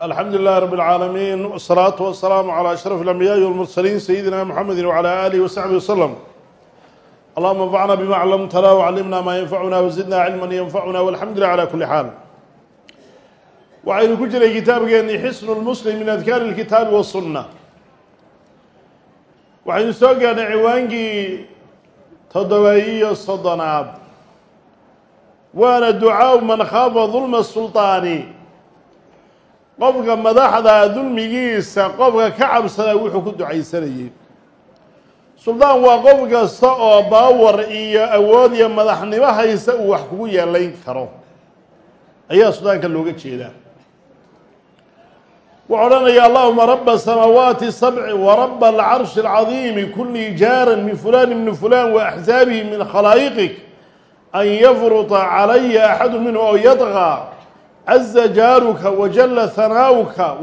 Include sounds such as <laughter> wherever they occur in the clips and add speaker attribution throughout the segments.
Speaker 1: alxamdu lilahi rab اlcaalamiin wsalaatu wasalaamu calى ashraf اlambiyaai wاlmursaliin sayidina mxamedi wcalى alihi wasaxbi waslm allahuma anfacna bima clamtana wcallimna maa yanfacuna wazidna cilma yanfacuna walxamdu lilah cala kuli xaal waxaynu ku jiray kitaabkeeni xisnu lmuslim min adkaari اlkitaabi wasunna waxaynu soo gaadhnay ciwaankii toddoba-iyo soddonaad waana ducaau man khaafa dulma sulطaani qofka madaxda dulmigiisa qofka ka cabsada wuxuu ku ducaysanayay. Suldaan waa qof kasta oo baawar iyo awood iyo madaxnimo haysa uu wax kugu yeelayn karo. Ayaa suldaanka looga jeedaa. Wuxuu odhanaya allahuma raba samaawaati sabci waraba alcarshi alcadiimi kuni jaaran min fulan ibni fulan wa axsaabihi min khalaa'iqik an yafruta calaya axadu minhu oo yadqى caza jaaruka wajalla hanaauka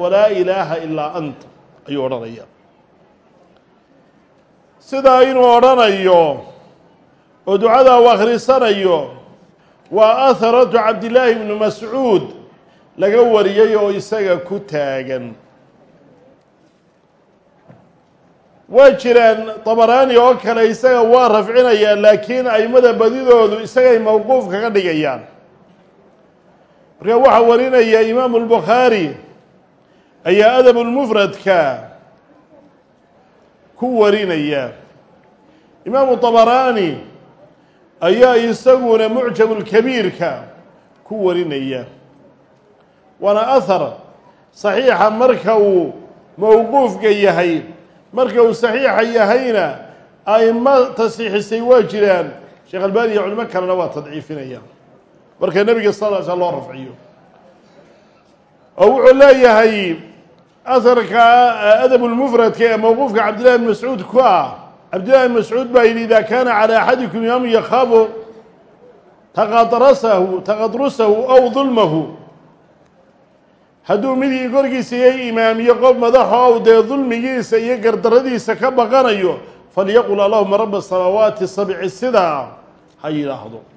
Speaker 1: walaa ilaaha ilaa anta ayuu odhanaya sidaa inuu odhanayo oo ducadaa u akhrisanayo waa aharatu cabdillaahi bni mascuud laga wariyay oo isaga ku taagan. Waa jiraan dabaraani oo kale isaga waa rafcinayaan laakiin aimada badidoodu isagay mowquuf kaga dhigayaan marka waxaa warinaya imaamu lbukhaari ayaa adabulmufradka ku warinaya. Imaamu dabaraani ayaa isaguna mucjabulkabiirka ku warinaya. Waana ahar saxiixa marka uu mowquufka yahay marka uu saxiixa yahayna aimo tasxiixisay waa jiraan. Sheekh albani iyo culimo kalena waa tadciifinayaan marka nebiga sl loo rafciyo. Oo wuxuu leeyahay aharka adabulmufradka ee mowquufka cabdillahi bn mascuud ku ah. Cabdillahi bn mascuud baa yidhi ida kaana calى axadikum imaamu yakhaafu taqadrasahu taqadrusahu aw dulmahu hadduu midii korkiisa iyo imaamiyo qof madaxo ow dee dulmigiisa iyo gardaradiisa ka baqanayo falyaqul allahuma raba samaawaati sabci sidaa ha yidhaahdo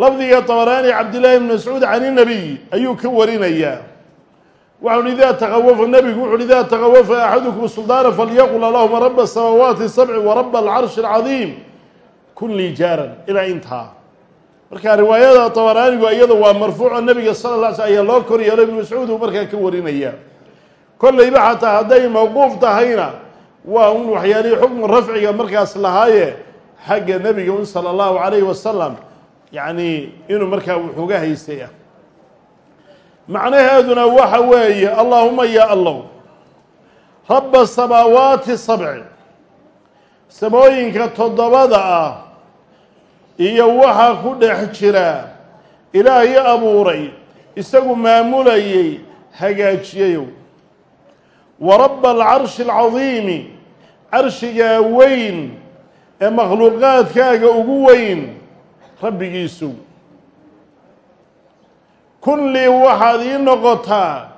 Speaker 1: lafdiga dabaraani cabdillaahi bn mascuud can inabiy ayuu ka warinayaa. Waxau hi idaa taqawafa nebigu wuxu uhi idaa taqawafa axadukum suldaana falyaqul allahuma raba samaawaati sabci waraba alcarshi alcadiim kun lii jaaran ilaa intaa marka riwaayada dabaraanigu iyada waa marfuuco nebiga sala la sl ayaa loo kor yeelo ibnu mascuud uu markaa ka warinaya kollayba xataa hadday mawquuf tahayna waa un waxyaalihii xukmu rafciga markaas lahaaye xagga nebiga un sala allahu calayhi yacni inuu markaa wuxuuga haystay ah. Macnaheeduna waxa weeye allaahuma ya allow rabba samaawaati sabci samooyinka toddobada ah iyo waxa ku dhex jira ilaahay abuuray isagu maamulayay hagaajiyayow wa rabba alcarshi alcadiimi carshigaa weyn ee makhluuqaadkaaga ugu weyn rabbigiisu. Kun lii waxaad ii noqotaa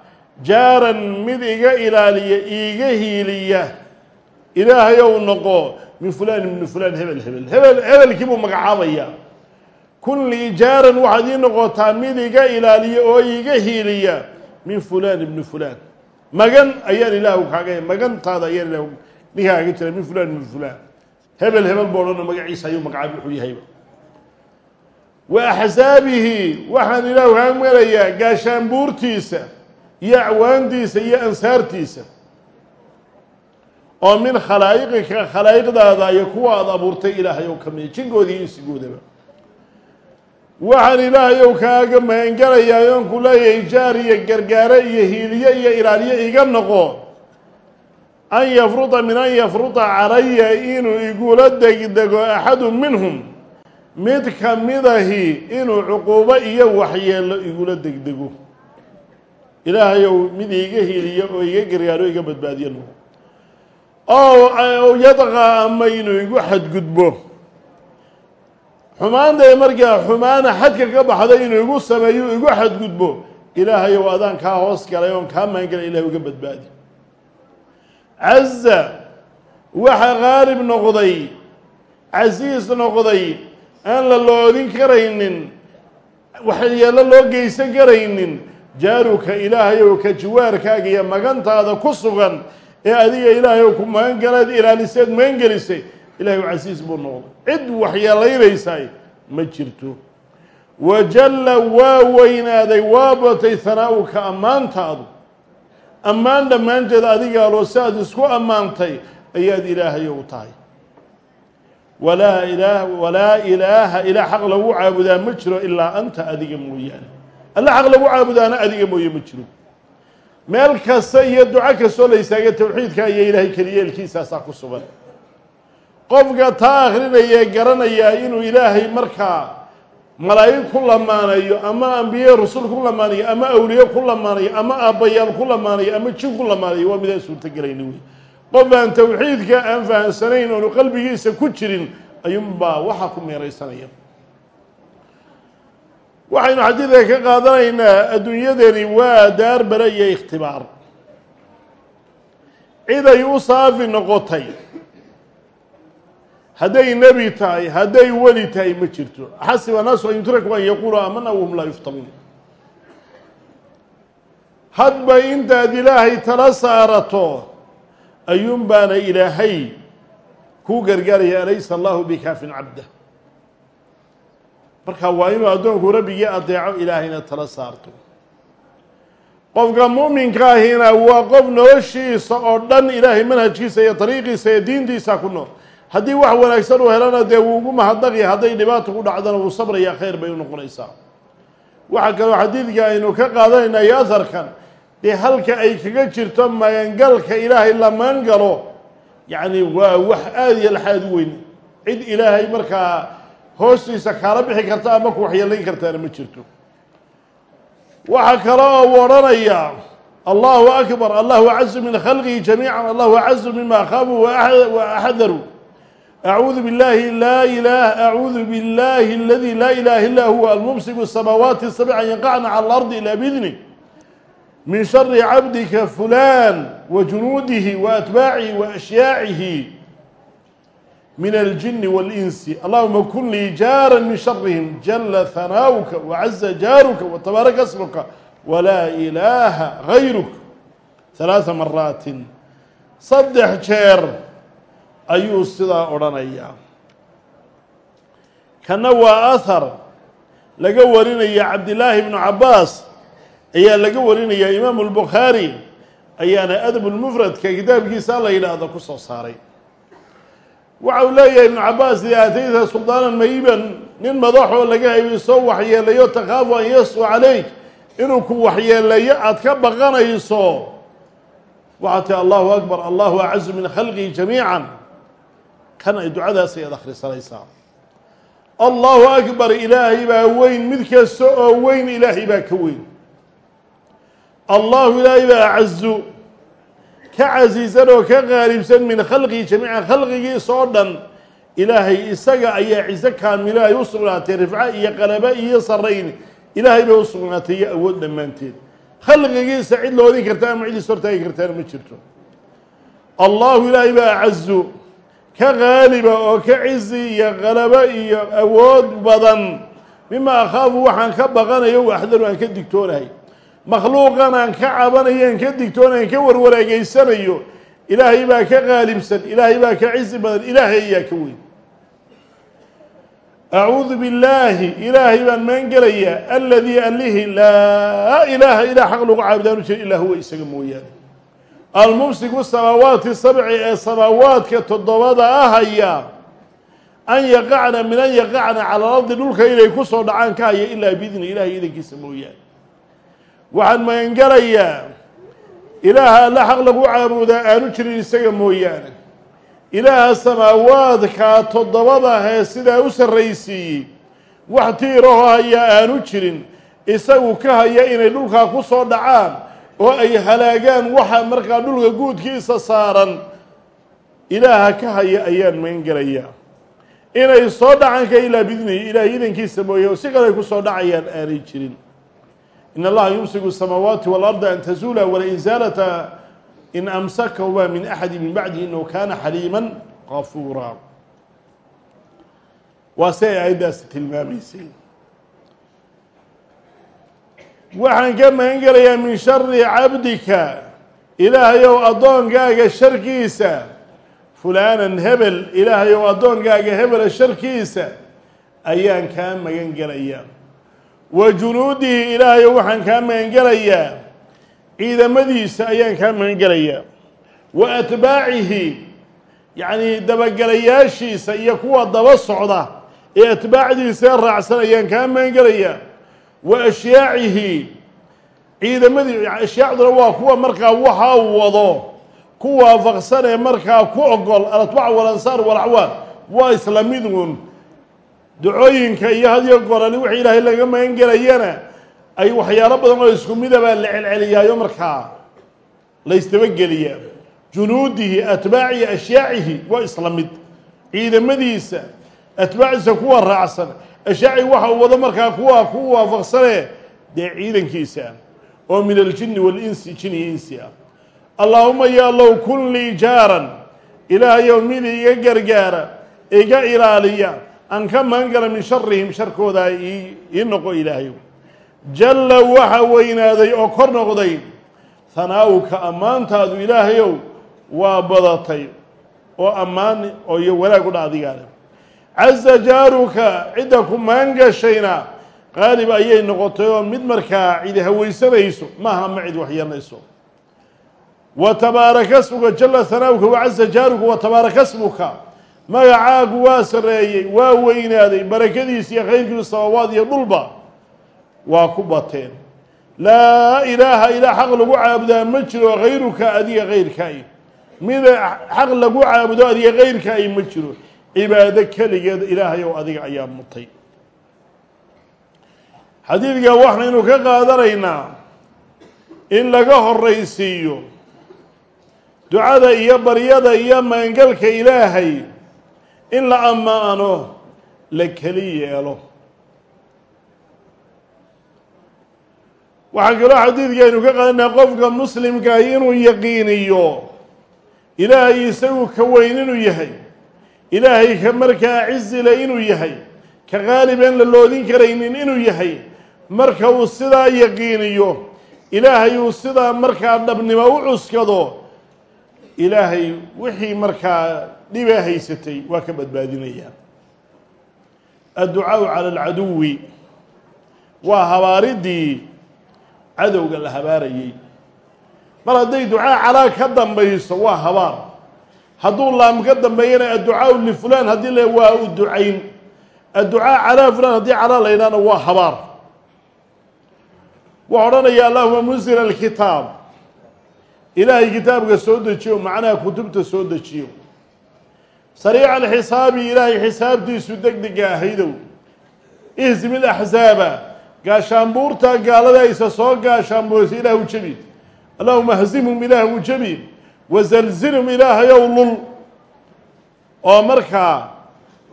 Speaker 1: jaaran mid iga ilaaliya iiga hiiliya. Ilaahay ou noqo min fulaan ibni fulaan hebel hebel hebel hebelkii buu magacaabaya. Kun lii jaaran waxaad ii noqotaa mid iga ilaaliya oo iiga hiiliya. Min fulaan ibni fulaan. Magan ayaan ilaahu kaaga magantaada ayaan ilah ninkaaga jira. Min fulaan ibni fulaan. Hebel hebel boo dhan magaciisa ayuu magacaabay wuxuu yahayba wa axsaabihi waxaan ilaahu kaa melayaa gaashaanbuurtiisa iyo acwaantiisa iyo ansaartiisa. Oo min khalaa'iqika khalaa'iqdaada iyo kuwa aada abuurtay ilaahay ow ka mida jingoodii iyo insigoodaba. Waxaan ilaahay ow kaaga magangelayaa oon ku leeyahay jaar iyo gargaare iyo hiiliye iyo ilaaliye iga noqo. An yafruda min an yafruda calaya inuu igula degdego axadu minhum mid ka midahi inuu cuquubo iyo waxyeelo igula degdego. Ilaahay ow mid iiga hiiliyo oo iga gargaaro iga badbaadiyo noqo oo yadqa ama inuu igu xadgudbo. Xumaantae markaa xumaana xadka ka baxda inuu igu sameeyo igu xadgudbo ilaahay ow adaan kaa hoos galay oon kaa maangalay ilahay uga badbaadi. Caza waxa qaalib noqday casiis noqday aan la loodin karaynin waxyeelo loo geysan karaynin jaaruka ilaahayow ka jiwaarkaaga iyo magantaada ku sugan ee adiga ilaahayow ku magangalaad ilaaliseed magangelisay ilahay casiis buu noqday. Cid waxyeelaynaysaa ma jirto. Wajalla waa weynaaday waa batay hanaa'uka ammaantaadu. Ammaan dhammaanteed adigaaloo si aad isku ammaantay ayaad ilaahayow tahay walaa ilaah walaa ilaaha ilaa xaq lagu caabudaa ma jiro ilaa anta adiga mooyaane. Alla xaq lagu caabudaana adiga mooye ma jiro. Meel kasta iyo duco kastoo la istaaga towxiidka iyo ilaahay keliyeelkiisaasaa ku sugan. Qofka taa akrinaya garanayaa inuu ilaahay markaa malaa'ig ku lamaanayo ama ambiye rasul ku lamaanayo ama awliye ku lamaanayo ama aabbayaal ku lamaanayo ama jin ku lamaanayo waa midaan suurtogelayni wey qof aan towxiidka aan fahamsanayn oonu qalbigiisa ku jirin ayuunbaa waxaa ku meeraysanaya. Waxaynu xadiidka ka qaadanaynaa adduunyadani waa daar bare iyo ikhtibaar. Ciday u saafi noqotay hadday nebi tahay hadday weli tahay ma jirto. Xasiba naasu an yutraku an yaquuluu aamana wahum laa yuftanuun. Hadba intaad ilaahay tala saarato ayuun baana ilaahay kuu gargaaraya alaysa allahu bikaafin cabda marka waa inuu addoonku rabbigii adeeco ilaahayna tala saarto. Qofka mu'minka ahina waa qof noloshiisa oo dhan ilaahay manhajkiisa iyo dariiqiisa iyo diintiisa ku nool. Haddii wax wanaagsan uu helana dee wuu ugu mahadnaqya hadday dhibaata ku dhacdana wuu sabraya khayr bay u noqonaysaa. Waxaa kaloo xadiidka aynu ka qaadanaynaa iyo aharkan dee halka ay kaga jirto magangalka ilaahay la magangalo yacni waa wax aada iyo laxaad u weyn. Cid ilaahay markaa hoostiisa kaala bixi karta ama ku waxyeelayn kartaana ma jirto. Waxaa kale oo u odhanaya allahu akbar allahu acazu min khalqihi jamiica allahu acazu mima akhaafuu wa axdaru acuudu billahi laa ilaah acuudu billahi aladi laa ilaha illa huwa almumsiku samaawaati sabc an yaqacna cala alardi ilaa bidni min shari cabdika fulan wa junuudihi wa atbaacihi wa ashyaacihi min aljini waاlinsi allahuma kun lii jaara min sharihim jala hanaauka wacaza jaaruka watabaaraka smuka walaa ilaaha gayruk halaaa maraatin saddex jeer ayuu sidaa odhanayaa kana waa ahar laga warinaya cabdillaahi bnu cabaas ayaa laga warinaya imaamu lbukhaari ayaana adab lmufradka kitaabkiisa la yidhaahdo ku soo saaray. Waxa uu leeyahay ibnu cabaas ida atayta suldaanan mayiban nin madaxoo laga hayay waxyeelayo takhaafu an yasqu calayk inuu ku waxyeeleeyo aada ka baqanayso. Waxaa tii allahu akbar allahu acazu min khalqihi jamiican. Kan ay ducadaas ayaad akhrisanaysaa. Allahu akbar ilaahay baa weyn mid kasta oo weyn ilaahay baa ka weyn allahu ilaahay baa acazu ka casiisan oo ka qaalibsan min khalqihi jamiican khalqigiisa oo dhan ilaahay isaga ayaa ciso kaamilo ay u sugnaatay rifco iyo qalabo iyo sarayn ilaahay bay u sugnaatay iyo awood dhammaanteed. Khalqigiisa cid la odin karta ama cid is hortaagi kartaana ma jirto. Allahu ilaahay baa acazu ka qaaliba oo ka cizi iyo qalabo iyo awood badan. Mima akhaafu waxaan ka baqanayo waxdaru aan ka digtoonahay makhluuqan aan ka cabanayo aan ka digtoonahay aan ka warwareegeysanayo ilaahay baa ka qaalibsan ilaahay baa ka cizi badan ilaahay ayaa ka weyn. Acuudu billaahi ilaahay baan maan gelayaa aladii alihi laa ilaaha ilaa xaq lagu caabudaanu jira ilaa huwa isaga mooyaane. Almumsiku samaawaati sabci ee samaawaadka toddobada ahaya an yaqacna min an yaqacna cala alardi dhulka inay ku soo dhacaan ka haya ilaa biidni ilahay idankiisa mooyaane waxaan magangelayaa ilaaha alla xaq lagu caabudaa aanu jirin isaga mooyaane. Ilaaha samaawaadkaa toddobada hee sidaa u sarraysiiyey wax tiiraho hayaa aanu jirin. Isagu ka haya inay dhulkaa ku soo dhacaan oo ay halaagaan waxa markaa dhulka guudkiisa saaran. Ilaaha ka haya ayaan magangelayaa inay soo dhacaan ka ilaa bidnihi ilaahay idankiisa mooye oo si kale ay ku soo dhacayaan aanay jirin in allaha yumsiku الsamaawaati wاlarda an tazuula walain zaalata in amsakahuma min axadi min bacdihi inahu kana xaliima qafuura waa si ay aayaddaasi tilmaamaysay waxaan ka magan gelayaa min shari cabdika ilaahayow addoonkaaga sharkiisa fulaanan hebel ilaahayow addoonkaaga hebela sharkiisa ayaan kaa magan gelayaa wa junuudihi ilaahayow waxaan kaa magan gelayaa ciidamadiisa ayaan kaa magan gelayaa wa atbaacihi yacnii dabagelayaashiisa iyo kuwa daba socda ee atbaacdiisa raacsan ayaan kaa magan gelayaa wa ashyaacihi ciidamadii ashyaacduna waa kuwa markaa waxaa wado ku waafaqsan ee markaa ku ogol alatbac walansaar walacwaan waa isla ducooyinka iyo hadiyo gorali wixii ilaahay laga magan gelayana ay waxyaalo badan oo isku midabaa la celceliyaayo markaa la ysdabageliyaa junuudihi atbaacihi ashyaacihi waa isla mid. Ciidamadiisa atbaacdiisa kuwa raacsan. Ashaaci waxa uu wado markaa kuwa ku waafaqsane dee ciidankiisa oo min aljini walinsi jin iyo insi ah. Allaahuma ya low kun lii jaaran ilaahayow mid iga gargaara iga ilaaliya aan ka magangala min sharihim sharkooda ii noqo ilaahayow jalla waxa weynaaday oo kor noqday hanaa'uka ammaantaadu ilaahayow waa badatay oo ammaan oo iyo wanaag u dha adigaale caza jaaruka cidda ku maangashayna qaalib ayay noqotay oo mid markaa cidi hawaysanayso maaha ma cid waxyeelayso wa tabaaraka smuka jalla hanaa'uka wacaza jaaruka wa tabaaraka smuka magacaagu waa sarreeyey waa weynaaday barakadiisa iyo khayrkiisu sabawaad iyo dhulba waa ku bateen. Laa ilaaha ilaa xaq lagu caabudaa ma jiro hayruka adiga kayrkaay mid xaq lagu caabudo adiga kayrka ay ma jiro. Cibaado keligeed ilaahay ow adiga ayaa mutay. Xadiidka waxaynu ka qaadanaynaa in laga horaysiiyo ducada iyo baryada iyo maangalka ilaahay in la ammaano la keli yeelo. Waxaa kaloo xadiidkaaynu ka qaadanaa qofka muslimkaahi inuu yaqiiniyo ilaahay isagu ka weyn inuu yahay. Ilaahay ka markaa cizile inuu yahay. Ka qaaliban la loodin karaynin inuu yahay. Marka uu sidaa yaqiiniyo ilaahay uu sidaa markaa dhabnimo u cuskado ilaahay wixii markaa dhibaa haysatay waa ka badbaadinayaa adducaau cala alcaduwi. Waa habaaridii cadowga la habaarayey mar hadday ducaa calaa ka dambayso waa habaar. Hadduu laam ka dambeeyana adducaau lifulaan haddii le waa u ducayn. Adducaa calaa fulaan haddii calaa la ydhahna waa habaar. Wuxuu odhanaya allahuma munzil alkitaab ilaahay kitaabka soo dejiyo macnaha kutubta soo dejiyo. Sariica alxisaabi ilaahay xisaabtiisu deg dega ahaydow. Ihzim ilaxzaaba gaashaanbuurta gaalada isa soo gaashaanbuuraysa ilaah u jebi allahuma hzimhum ilaah u jebi wasalzilhum ilaahayow lul. Oo markaa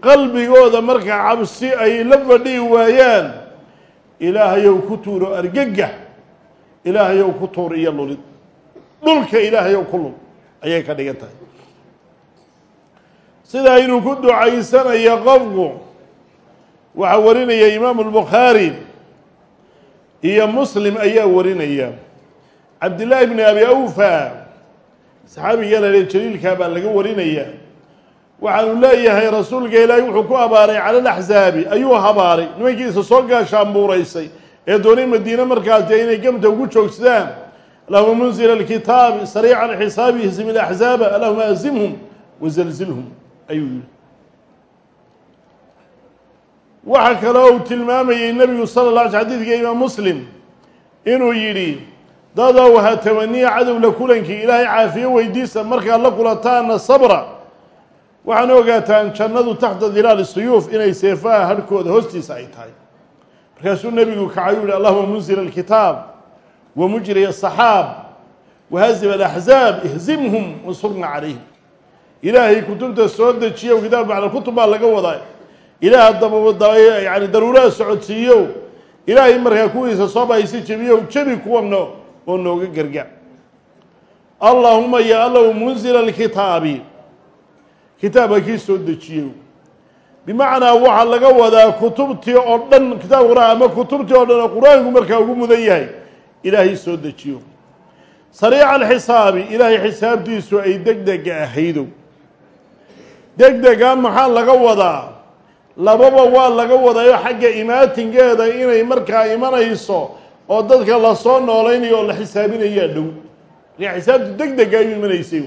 Speaker 1: qalbigooda markaa cabsi ay la fadhihi waayaan ilaahayow ku tuuro argagax ilaahayow ku tuur iyo lulid dhulka ilaahayow ku lul ayay ka dhigan tahay. Sidaa inuu ku ducaysanayo qofku waxaa warinaya imaamu albukhaari iyo muslim ayaa warinaya. Cabdillaahi bni abi awfa saxaabiga lale jaliilkaa baa laga warinaya. Waxaanu leeyahay rasuulka ilaahay wuxuu ku abaaray cala alaxzaabi ayuu habaaray. Nimankiisa soo gaashaanbuuraysay ee doonay madiine markaas dee inay gamta ugu joogsadaan allahuma munzil alkitaabi sariica alxisaabi ihzim ilaxzaaba allahuma azimhum wazalzilhum ayuu yihi waxaa kaloo uu tilmaamayey nebigu la alay sl xadidka imaam muslim inuu yidhi dadow ha tamaniya cadowla kulankii ilaahay caafiyo weydiisa markaad la kulantaana sabra waxaana ogaataan jannadu taxta dilaali suyuuf inay seefaha harhkooda hoostiisa ay tahay markaasuu nebigu kacayuu yihi allahuma munzil alkitaab wahazib alaxzaab ihzimhum wansurna calayhim ilaahay kutubta soo dejiyo kitaab macna kutub baa laga wadaa ilaah daba yani daruuraha socodsiiyo ilaahay markaa kuwiisa soo bahaysa jebiyo jebi kuwana oo nooga gargaar allaahuma ya allow munzila alkitaabi kitaabka kii soo dejiyo bimacnaa waxaa laga wadaa kutubtii oo dhan kitaab qur'aan ama kutubtii oo dhan oo qur'aanku markaa ugu mudan yahay ilaahay soo dejiyo. Sariica alxisaabi ilaahay xisaabtiisu ay deg dega ahaydow deg dega maxaa laga wadaa? Lababa waa laga wadayo xagga imaatingeeda inay markaa imanayso oo dadka la soo noolaynayo oo la xisaabinayaa dhow. Markaa xisaabtu deg dega ayuu imanaysay.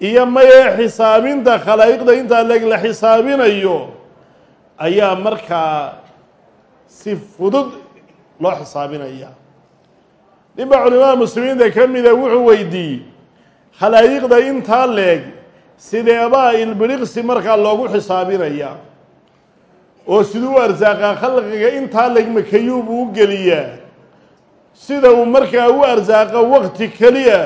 Speaker 1: Iyo maye xisaabinta khalaa'iqda intaa leeg la xisaabinayo ayaa markaa si fudud loo xisaabinaya ninba culimada muslimiinta ka mida wuxuu weydiiyey khalaa'iqda intaa leeg sideebaa ilbiriqsi markaa loogu xisaabinaya? Oo siduu u arsaaqaa khalqiga intaa leeg makayuub uu geliyaa sida uu markaa u arsaaqo waqti keliya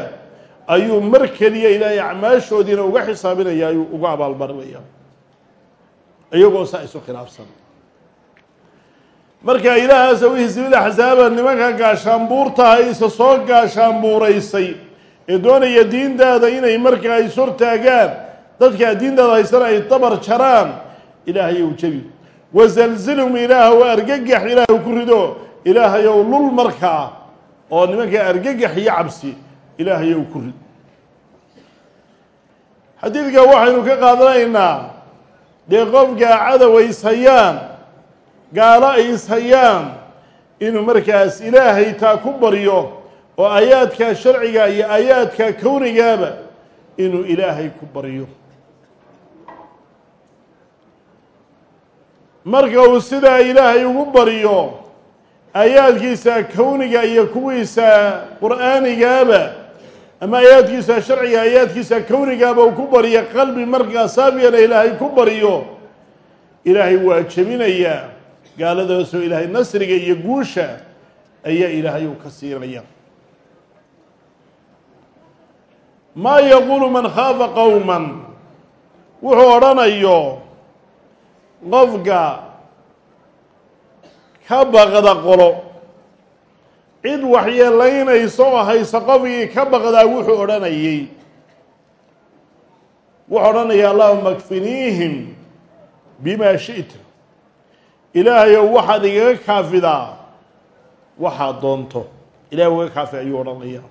Speaker 1: ayuu mar keliya ilaahay acmaashoodiina uga xisaabinaya ayuu uga abaalmarinaya iyagoo saa isu khilaafsan marka ilaahaas u hisbil axsaaba nimanka gaashaanbuurtaha isa soo gaashaanbuuraysay ee doonaya diintaada inay markaa ishortaagaan dadkaa diintaada haysana ay dabar jaraan ilaahayow jebi wasalzilhum ilaahw argagax ilaahw ku rido. Ilaahayow lul markaa oo nimanka argagax iyo cabsi ilaahayow ku rid. Xadiidka waxaynu ka qaadanaynaa dee qofka ishayaan gaalo ay ishayaan inuu markaas ilaahay taa ku baryo oo aayaadka sharciga iyo aayaadka kownigaaba inuu ilaahay ku baryo marka uu sidaa ilaahay ugu baryo aayaadkiisa kowniga iyo kuwiisa qur'aanigaaba ama aayaadkiisa sharciga aayaadkiisa kownigaaba uu ku baryo qalbi markaa saafiyana ilaahay ku baryo ilaahay waa jebinayaa gaaladaasoo ilaahay nasriga iyo guusha ayaa ilaahay uu ka siinaya. Maa yaquulu man khaafa qowman wuxuu odhanayo qofka ka baqda qolo cid waxyeelaynaysa oo haysa qofkii ka baqdaa wuxuu odhanayey. Wuxuu odhanaya allahuma kfiniihim bimaa shi'ta ilaahayow waxaad igaga kaafidaa? Waxaad doonto. Ilahay uga kaafi ayuu odhanaya.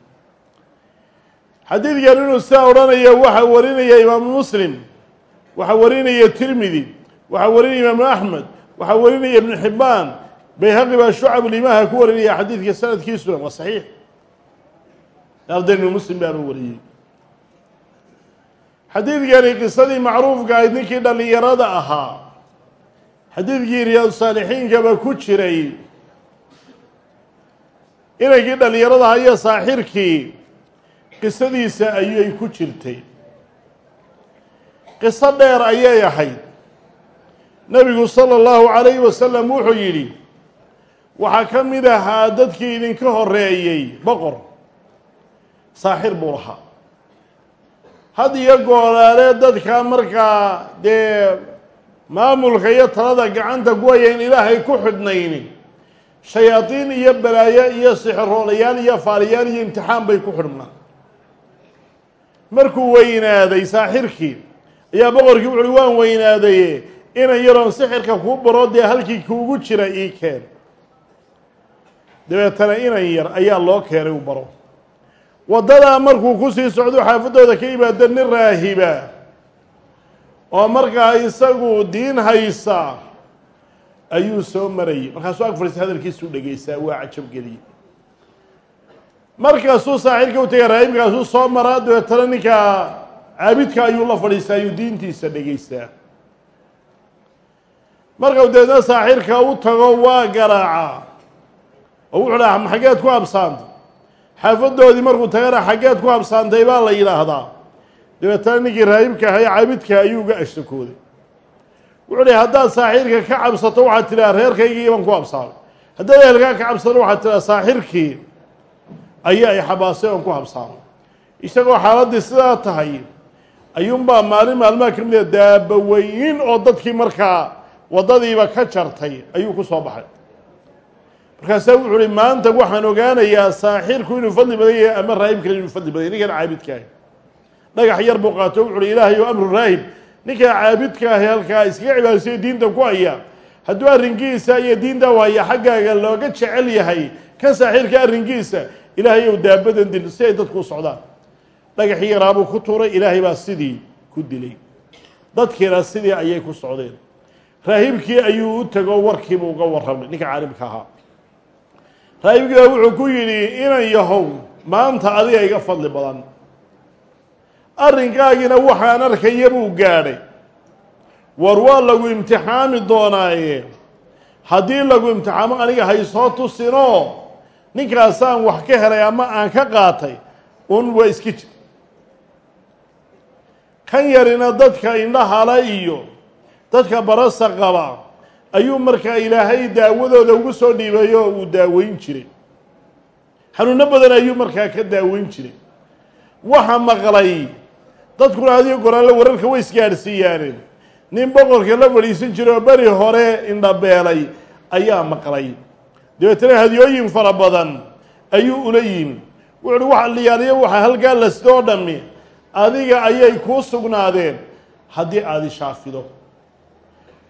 Speaker 1: Xadiidkan inuu sidaa odhanaya waxaa warinaya imaamu muslim waxaa warinaya tirmidi waxaa warinaya imaamu axmed waxaa warinaya ibnu xibbaan bayhaqi baa shucabulimaha ku warinaya xadiidka sanadkiisuna waa saxiix. Ardaynu muslim baanu wariyey. Xadiidkani qisadii macruufka ahayd ninkii dhallinyarada ahaa xadiidkii riyaadu saalixiinkaba ku jiray inankii dhallinyarada ahaa iyo saaxirkii qisadiisa ayay ku jirtay. Qiso dheer ayay ahayd. Nebigu sala allahu calayhi wasalam wuxuu yidhi waxaa ka mid ahaa dadkii idinka horeeyey boqor saaxir buu lahaa. Had iyo goolaale dadka markaa dee maamulka iyo talada gacanta kuwayayn ilaahay ku xidhnayni. Shayaadiin iyo balaayo iyo sixiroolayaal iyo faaliyaal iyo imtixaan bay ku xidhnaan. Markuu weynaaday saaxirkii ayaa boqorkii wuxuuhi waan weynaadaye inan yaroon sixirka kuu baro dee halkii kuugu jira ii keen. Dabeetana inan yar ayaa loo keenay u baro. Waddadaa markuu ku sii socdo xaafaddooda ka yimaado nin raahiba oo markaa isagu diin haysa ayuu soo marayay markaasuu ag fadhiistay hadalkiisuu dhegaysaa waa cajabgeliyey markaasuu saaxirka u tegay raahibkaasuu soo maraa dabeetana ninka caabidka ayuu la fadhiistaa ayuu diintiisa dhegaystaa markau dabeetna saaxirka u tago waa garaaca. Oo wuxuu dhaha xaggeed ku habsaantay xaafadoodii markuu tagana xaggeed ku habsaantay baa la yidhaahdaa dabeetana ninkii raahibka ahaa ee caabidka ayuu uga ashtakooday wuxuu dhahay haddaad saaxirka ka cabsato waxaad tidhaha reerkaygii baan ku habsaamay haddaad ehelkaa ka cabsato waxaad tidhaha saaxirkii ayaa ay xabaasay oon ku habsaamay isagoo xaaladdii sidaa tahay ayuunbaa maalin maalmaha ka mida daabaweyn oo dadkii markaa waddadiiba ka jartay ayuu ku soo baxay. Markaasaa wuxuu uhi maanta waxaan ogaanayaa saaxirku inuu fadli badan yahay ama raahibkale inuu fadli badan yahy ninkan caabidkaahi dhagax yar buu qaato wuxu ilaahay oo amru raahib. Ninka caabidka ahi halkaa iskaga cibaadaysayo diinta ku haya. Hadduu arrinkiisa iyo diinta waya xaggaaga looga jecel yahay kan saaxiirka arrinkiisa ilaahay ou daabadan dil si ay dadku u socdaan. Dhagaxii yaraabuu ku tuuray ilaahay baa sidii ku dilay. Dadkiina sidii ayay ku socdeen. Raahibkii ayuu u tego warkiibuu uga warramay ninka caalimka ahaa. Raahibkii baa wuxuu ku yidhi inan yahow maanta adiga iga fadli badan arrinkaagiina waxaan arkaya buu gaadhay. War waa lagu imtixaami doonaaye. Haddii lagu imtixaamo aniga haysoo tusinoo ninkaasaan wax ka helay ama aan ka qaatay un waa iska jir. Kan yarina dadka indhahala iyo dadka barasa qaba ayuu markaa ilaahay daawadooda ugu soo dhiibay oo uu daaweyn jiray. Xanuuno badan ayuu markaa ka daaweyn jiray. Waxa maqlay dadkuna adigo goraale wararka way isgaadhsiiyaaneen nin boqorka la fadhiisan jiray oo beri hore indhabeelay ayaa maqlay. Dabeetana hadiyooyin fara badan ayuu ula yimi wuxu uhi waxa liyaaliyo waxa halkaa lasdoo dhammi. Adiga ayay kuu sugnaadeen. Haddii aada i shaafido.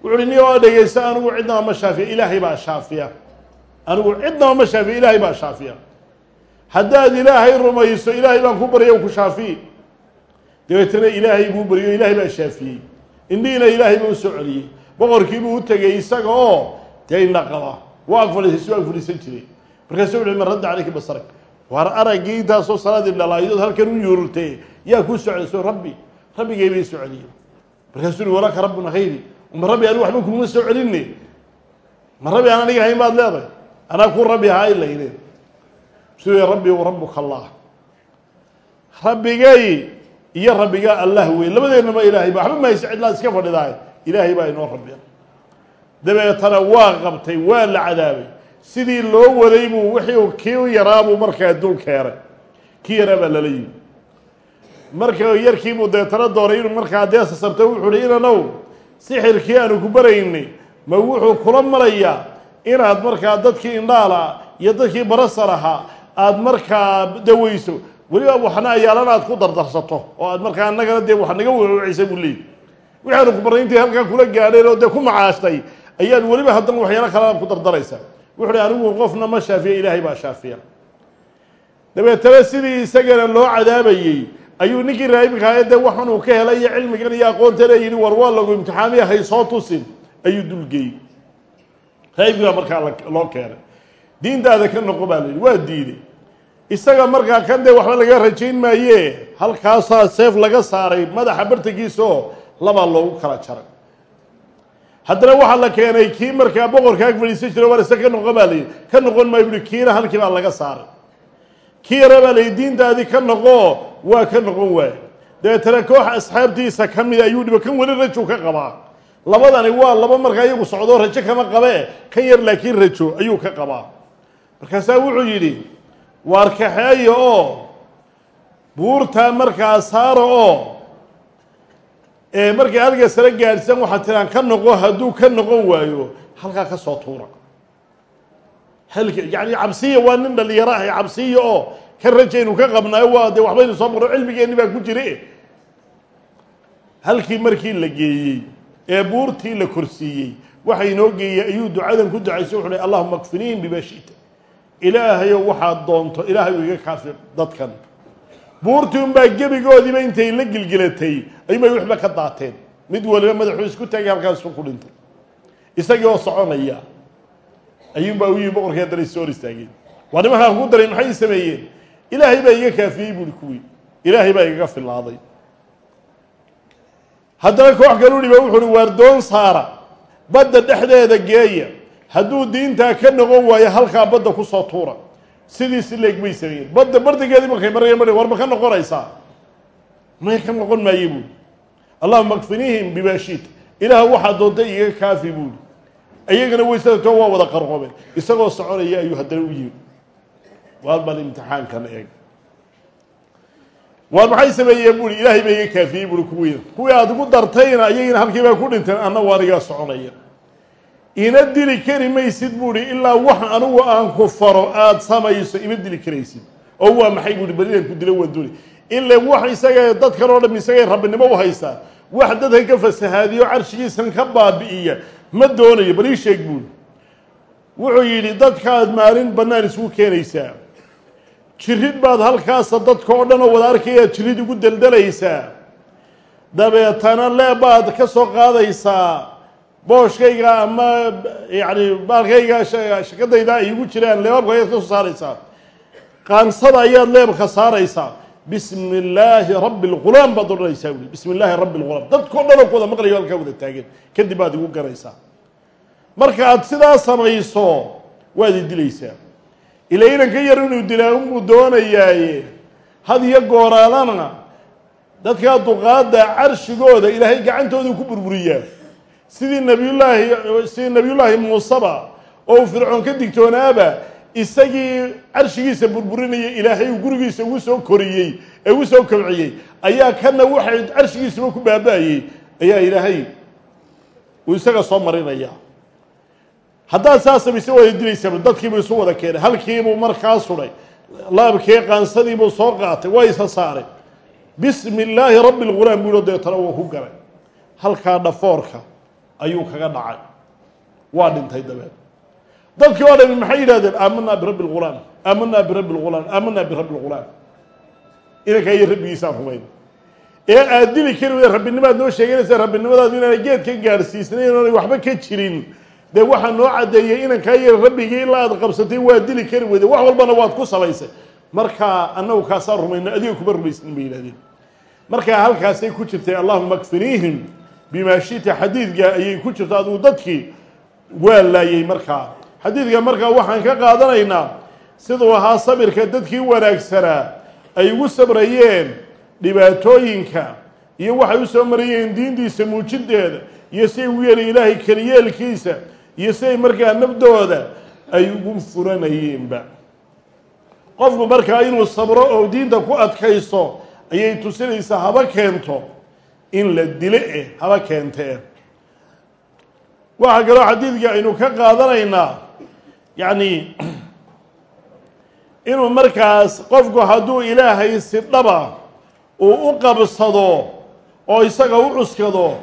Speaker 1: Wuxu uhi ni oo dhegaysta anigu cidnaba ma shaafiya. Ilaahay baa shaafiya. Anigu cidnaba ma shaafiya. Ilaahay baa shaafiya. Haddaad ilaahay rumayso ilaahay baan ku barya ku shaafiyi dabeetana ilaahay buu baryo ilaahay baa shaafiyey. Indhihiina ilaahay buu u soo celiyey boqorkiibuu u tegay isaga oo dee indha qaba. Waa ag fadhiisay si ag fadhiisan jiray. Markaasuu uhi man radda calayka basarag. Waar araggii intaasoo salaadii dhalaayadood halkan u yuururtay yaa kuu soo celiso rabbi rabbigay bay soo celiyey markaasuu uhi walaka rabbuna hayri ma rabbi anigu waxba kuma soo celinne ma rabbi aan aniga hayn baad leedahay. Anaa ku rabbi ahaa ila ile su rabbi rabbuka allah. Rabbigay iyo rabbiga allah wey labadeennaba ilaahay ba waxba mahayse cidlaad iska fadhidaay ilaahay baa inoo rabbiya dabeetana waa qabtay waa la cadaabay. Sidii loo waday buu wixii kii yaraabuu markaa dul keenay kii yaraa baa lala yimi. Marka yarkiibuu dabeetana doonay inuu markaa dee sasabto wuxuu uhi inanow sixirkii aanu ku baraynay ma wuxuu kula marayaa inaad markaa dadkii indhaala iyo dadkii barasar ahaa aada markaa daweyso weliba waxna ayaalana aad ku dardarsato oo aad markaa annagana dee wax naga wawacisa buu leeyay waxaanu ku barnay intay halkaa kula gaadheen oo dee ku macaashtay ayaad weliba haddana waxyaalo kale aad ku dardaraysaa. Wuxu uhi anigu qofna ma shaafiya ilaahay baa shaafiya. Dabeetana sidii isagana loo cadaabayey ayuu ninkii raahibkahaye dee waxan uu ka helay iyo cilmigan iyo aqoontan ee yidhi war waa lagu imtixaamiya haysoo tusin ayuu dulgeeyey raahibkaa markaa loo keenay. Diintaada ka noqo baa la waa diiday isaga markaa kan dee waxba laga rajayn maaye halkaasaa seef laga saaray madaxa bartankiisaoo labaa loogu kala jaray. Haddana waxaa la keenay kii markaa boqorka ag fadhiisan jira war isa ka noqon baa layidhi ka noqon maayo buhi kiina halkii baa laga saaray. Kii yara baa layidhi diintaadii ka noqo waa ka noqon waaye. Dabeetana koox asxaabtiisa ka mida ayuu dhiba kan weli rajo ka qabaa labadani waa laba markaa iyagu socdoo rajo kama qabe kan yar laakiin rajo ayuu ka qabaa markaasaa wuxuu yidhi waar kaxeeya oo buurtaa markaa saara oo ee markay halka sare gaadhsan waxaad tiraan ka noqo hadduu ka noqon waayo halkaa ka soo tuura. Halka yani cabsiya waa nin dhalinyaro ah cabsiya oo ka rajaynu ka qabnaayo waa dee waxbaynu soo marro cilmigeenni baa ku jire halkii markii la geeyey ee buurtii la korsiiyey waxa inoo geeyey ayuu ducadan ku ducaysay wuxu uhi allahuma kfiniihim bima shita ilaahayow waxaad doonto ilaahay iga kaafi dadkan. Buurtii unbaa gebigoodiiba intay la gilgilatay ayuunbay waxba ka daateen. Mid waliba madaxuu isku taagay halkaasu ku dhintay isagii soconaya ayuunbaa u yimi boqorkii haddana is hor istaageen waa nimankaan ku daray maxay sameeyeen? Ilaahay baa iga kaafiyey buuri kuwii ilaahay baa igaga filaaday. Haddana koox kalu dhiba wuxu uhi waar doon saara badda dhexdeeda geeya hadduu diintaa ka noqon waayo halkaa badda ku soo tuura. Sidiisi leeg bay sameeyeen badda bardigeedii markay maraya ma war ka noqonaysaa? May ka noqon maaye buuri allahuma kfiniihim bima shita. Ilaah waxaa doontay iga kaafi buuri iyagana waysato waa wada qarqoobeen. Isagoo soconaya ayuu haddana u yimi waar bal imtixaankana eeg. Waar maxay sameeyeen buuri ilaahay baa iga kaafiyey buuri kuwiina kuwii aada ugu dartayna ayagina halkii baa ku dhinteen anna waa anigaa soconaya ina dili kari maysid buuhi ilaa wax anugu aan ku faro aada samayso ima dili karaysid. Oo waa maxay buuhi bal inaan ku dilo waan dooni ila wax isaga dadkan oo dham isagay rabbinimo u haystaa wax dadka ka fasahaadiyo carshigiisan ka baabi'iya ma doonayo bal sheeg buuli wuxuu yidhi dadkaad maalin bannaan isugu keenaysaa. Jirid baad halkaasa dadka oo dhan oo wada arkayaad jirid ugu deldelaysaa dabeetana leebaad ka soo qaadaysaa booshkayga ama yacni baalkayga shakadayda ay igu jiraan leebabka ayaad ka soo saaraysaa. Qaansada ayaad leebka saaraysaa. Bismi illaahi rabbi lghulaam baad odhanaysaa wuli bismi illaahi rabbi lghulaam dadkao dhan oo ku wada maqlayo halkaa wada taagan. Kadib baad igu garaysaa. Marka aad sidaa samayso waad i dilaysaa. Ila inanka yar inuu dilaa unbuu doonayaaye. Had iyo gooraalana dadkaa duqaadda carshigooda ilaahay gacantoodu ku burburiyaa sidii nabiyullaahi sidii nabiyullaahi muuseba oo uu fircoon ka digtoonaaba isagii carshigiisa burburinaya ilaahay uu gurigiisa ugu soo koriyey ee ugu soo kobciyey ayaa kana waxay carshigiisaba ku baaba-ayey ayaa ilaahay uu isaga soo marinaya. Haddaad saa samaysa waada dilaysaba dadkiibuu isu wada keenay halkiibuu markaa sudhay laabkii qaansadiibuu soo qaatay waa isa saaray. Bismi illaahi rabbi lghulaam buu deetana wuu ku galay. Halkaa dhafoorka ayuu kaga dhacay. Waa dhintay dabeed. Dadkii oo dhami maxay yidhahdeen aamanaa birabbi lghulaam aamanaa birabbi lghulaam aamanaa birabbi lghulaam inankaa rabbigiisaan rumayn. Ee aad dili kari weyda rabbinimaad noo sheeganaysaa rabbinimadaadu inaana geed ka gaadhsiisnayn oonay waxba ka jirin. Dee waxaa noo caddeeyey inankaa rabbigii ilaa aad qabsatay waa dili kari weyda wax walbana waad ku salaysay. Markaa annagu kaasaan rumayno adiga kuma rumaysanin bay yihahdeen markaa halkaasay ku jirtay allahuma kfiniihim bimaa shita xadiidka ayay ku jirta adigu dadkii waa laayey markaa xadiidka markaa waxaan ka qaadanaynaa siduu ahaa sabirka dadkii wanaagsanaa ay ugu sabrayeen dhibaatooyinka iyo waxay u soo marayeen diintiisa muujinteeda iyo siday ugu yeelay ilaahay keliyeelkiisa iyo siday markaa nafdooda ay ugu furanayeenba qofku markaa inuu sabro oo diinta ku adkayso ayay tusinaysaa haba keento in la dilo eh haba keentee waxaa kaloo xadiidka aynu ka qaadanaynaa yacni <clears throat> inuu markaas qofku hadduu ilaahay si dhaba uu u qabsado oo isaga u cuskado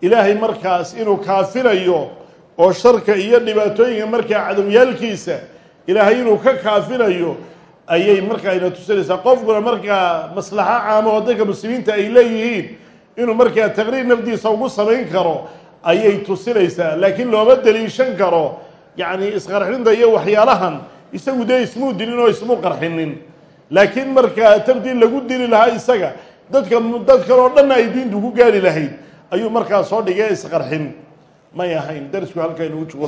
Speaker 1: ilaahay markaas inuu kaafinayo oo sharka iyo dhibaatooyinka markaa cadowyaalkiisa ilaahay inuu ka kaafinayo ayay markaa ina tusinaysaa. Qofkuna markaa maslaxo caamo oo dadka muslimiinta ay leeyihiin inuu markaa taqriir nafdiisa ugu samayn karo ayay tusinaysaa. Laakiin looma daliishan karo yacni isqarxinta iyo waxyaalahan isagu dee ismuu dilin oo ismuu qarxinin. Laakiin markaa tabdii lagu dili lahaa isaga dadka dad kaloo dhanna ay diintu ku gaari lahayd ayuu markaa soo dhigay isqarxin. May ahayn darisku halkaynugu jugo